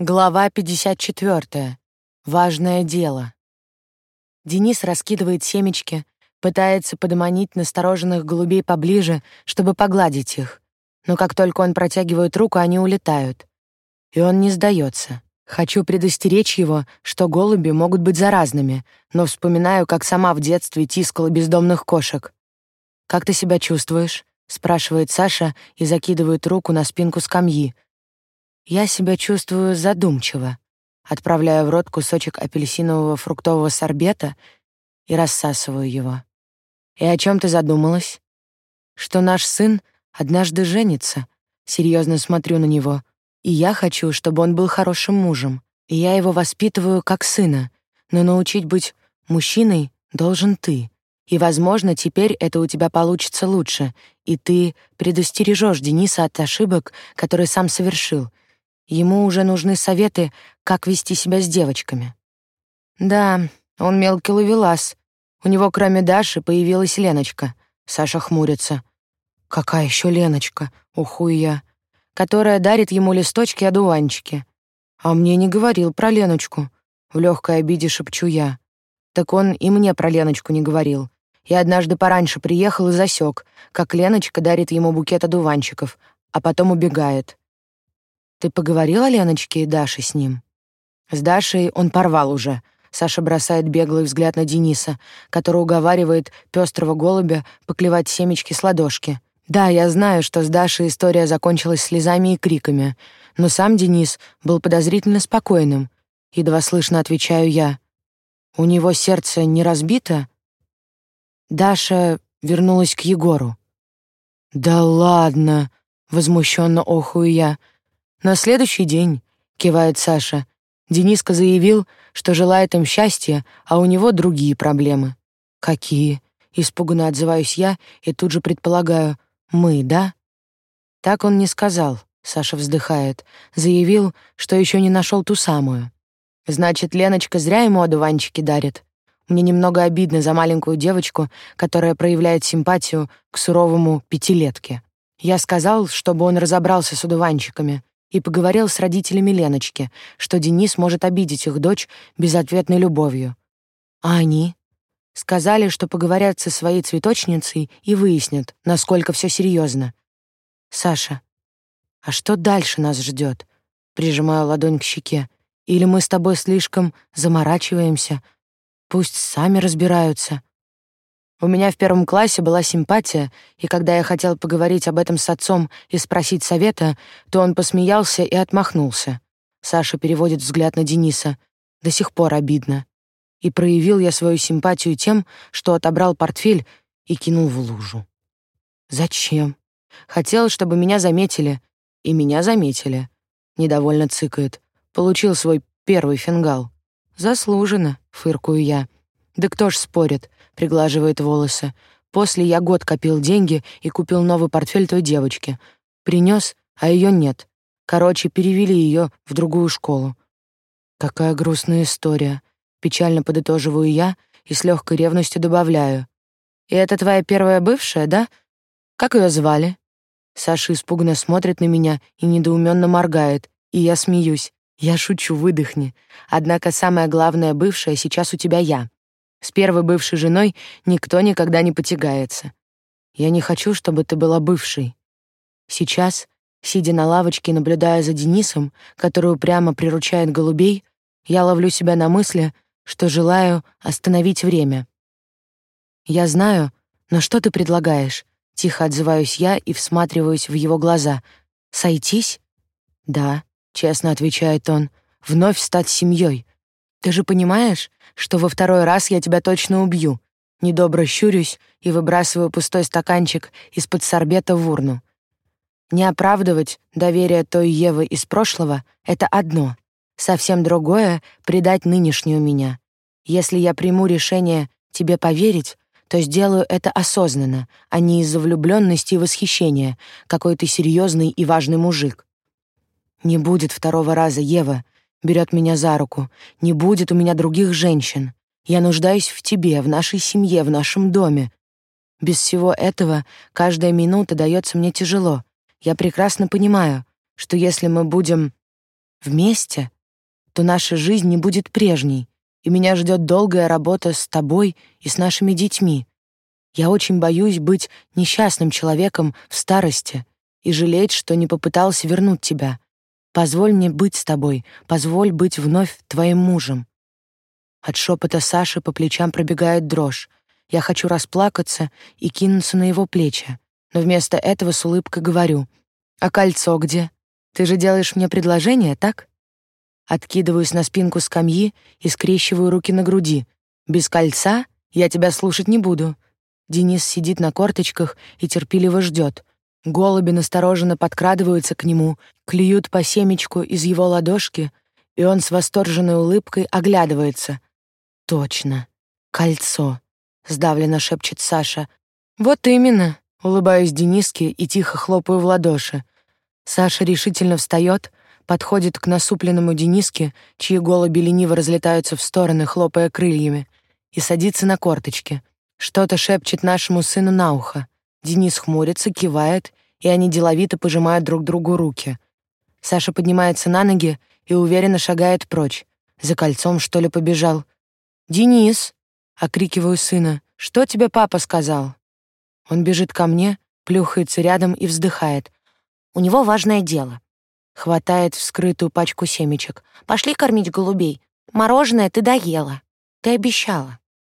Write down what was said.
Глава 54. Важное дело. Денис раскидывает семечки, пытается подманить настороженных голубей поближе, чтобы погладить их. Но как только он протягивает руку, они улетают. И он не сдается. Хочу предостеречь его, что голуби могут быть заразными, но вспоминаю, как сама в детстве тискала бездомных кошек. «Как ты себя чувствуешь?» — спрашивает Саша и закидывает руку на спинку скамьи — я себя чувствую задумчиво, отправляя в рот кусочек апельсинового фруктового сорбета и рассасываю его. И о чем ты задумалась? Что наш сын однажды женится. Серьезно смотрю на него, и я хочу, чтобы он был хорошим мужем. И я его воспитываю как сына, но научить быть мужчиной должен ты. И, возможно, теперь это у тебя получится лучше, и ты предостережешь Дениса от ошибок, которые сам совершил, Ему уже нужны советы, как вести себя с девочками. Да, он мелкий ловелас. У него, кроме Даши, появилась Леночка. Саша хмурится. Какая еще Леночка? Уху я. Которая дарит ему листочки-одуванчики. А мне не говорил про Леночку. В легкой обиде шепчу я. Так он и мне про Леночку не говорил. Я однажды пораньше приехал и засек, как Леночка дарит ему букет одуванчиков, а потом убегает. Ты поговорила Леночке и Даше с ним? С Дашей он порвал уже. Саша бросает беглый взгляд на Дениса, который уговаривает пестрого голубя поклевать семечки с ладошки. Да, я знаю, что с Дашей история закончилась слезами и криками, но сам Денис был подозрительно спокойным. Едва слышно отвечаю я. У него сердце не разбито? Даша вернулась к Егору. Да ладно, возмущенно охую я. На следующий день, кивает Саша, Дениска заявил, что желает им счастья, а у него другие проблемы. Какие? Испуганно отзываюсь я и тут же предполагаю: мы, да? Так он не сказал. Саша вздыхает, заявил, что еще не нашел ту самую. Значит, Леночка зря ему одуванчики дарит. Мне немного обидно за маленькую девочку, которая проявляет симпатию к суровому пятилетке. Я сказал, чтобы он разобрался с одуванчиками, и поговорил с родителями Леночки, что Денис может обидеть их дочь безответной любовью. А они сказали, что поговорят со своей цветочницей и выяснят, насколько все серьезно. Саша, а что дальше нас ждет? Прижимаю ладонь к щеке. Или мы с тобой слишком заморачиваемся? Пусть сами разбираются. У меня в первом классе была симпатия, и когда я хотел поговорить об этом с отцом и спросить совета, то он посмеялся и отмахнулся. Саша переводит взгляд на Дениса. До сих пор обидно. И проявил я свою симпатию тем, что отобрал портфель и кинул в лужу. Зачем? Хотел, чтобы меня заметили, и меня заметили. Недовольно цыкает. Получил свой первый фингал. Заслуженно, фыркую я. Да кто ж спорит? приглаживает волосы. После я год копил деньги и купил новый портфель той девочке. Принес, а ее нет. Короче, перевели ее в другую школу. Какая грустная история. Печально подытоживаю я и с легкой ревностью добавляю. И это твоя первая бывшая, да? Как ее звали? Саша испуганно смотрит на меня и недоуменно моргает, и я смеюсь. Я шучу, выдохни. Однако самая главная бывшая сейчас у тебя я. С первой бывшей женой никто никогда не потягается. Я не хочу, чтобы ты была бывшей. Сейчас, сидя на лавочке и наблюдая за Денисом, который упрямо приручает голубей, я ловлю себя на мысли, что желаю остановить время. Я знаю, но что ты предлагаешь? Тихо отзываюсь я и всматриваюсь в его глаза. Сойтись? Да, честно отвечает он. Вновь стать семьей. Ты же понимаешь, что во второй раз я тебя точно убью. Недобро щурюсь и выбрасываю пустой стаканчик из-под сорбета в урну. Не оправдывать доверие той Евы из прошлого — это одно. Совсем другое — предать нынешнюю меня. Если я приму решение тебе поверить, то сделаю это осознанно, а не из-за влюбленности и восхищения, какой ты серьезный и важный мужик. Не будет второго раза, Ева, берет меня за руку. «Не будет у меня других женщин. Я нуждаюсь в тебе, в нашей семье, в нашем доме. Без всего этого каждая минута дается мне тяжело. Я прекрасно понимаю, что если мы будем вместе, то наша жизнь не будет прежней, и меня ждет долгая работа с тобой и с нашими детьми. Я очень боюсь быть несчастным человеком в старости и жалеть, что не попытался вернуть тебя. Позволь мне быть с тобой, позволь быть вновь твоим мужем. От шепота Саши по плечам пробегает дрожь. Я хочу расплакаться и кинуться на его плечи, но вместо этого с улыбкой говорю: "А кольцо где? Ты же делаешь мне предложение, так?" Откидываюсь на спинку скамьи и скрещиваю руки на груди. Без кольца я тебя слушать не буду. Денис сидит на корточках и терпеливо ждет. Голуби настороженно подкрадываются к нему, клюют по семечку из его ладошки, и он с восторженной улыбкой оглядывается. Точно. Кольцо, сдавленно шепчет Саша. Вот именно, улыбаюсь Дениске и тихо хлопаю в ладоши. Саша решительно встает, подходит к насупленному Дениске, чьи голуби лениво разлетаются в стороны, хлопая крыльями, и садится на корточки. Что-то шепчет нашему сыну на ухо. Денис хмурится, кивает, и они деловито пожимают друг другу руки. Саша поднимается на ноги и уверенно шагает прочь. За кольцом, что ли, побежал. «Денис!» — окрикиваю сына. «Что тебе папа сказал?» Он бежит ко мне, плюхается рядом и вздыхает. У него важное дело. Хватает вскрытую пачку семечек. «Пошли кормить голубей. Мороженое ты доела. Ты обещала».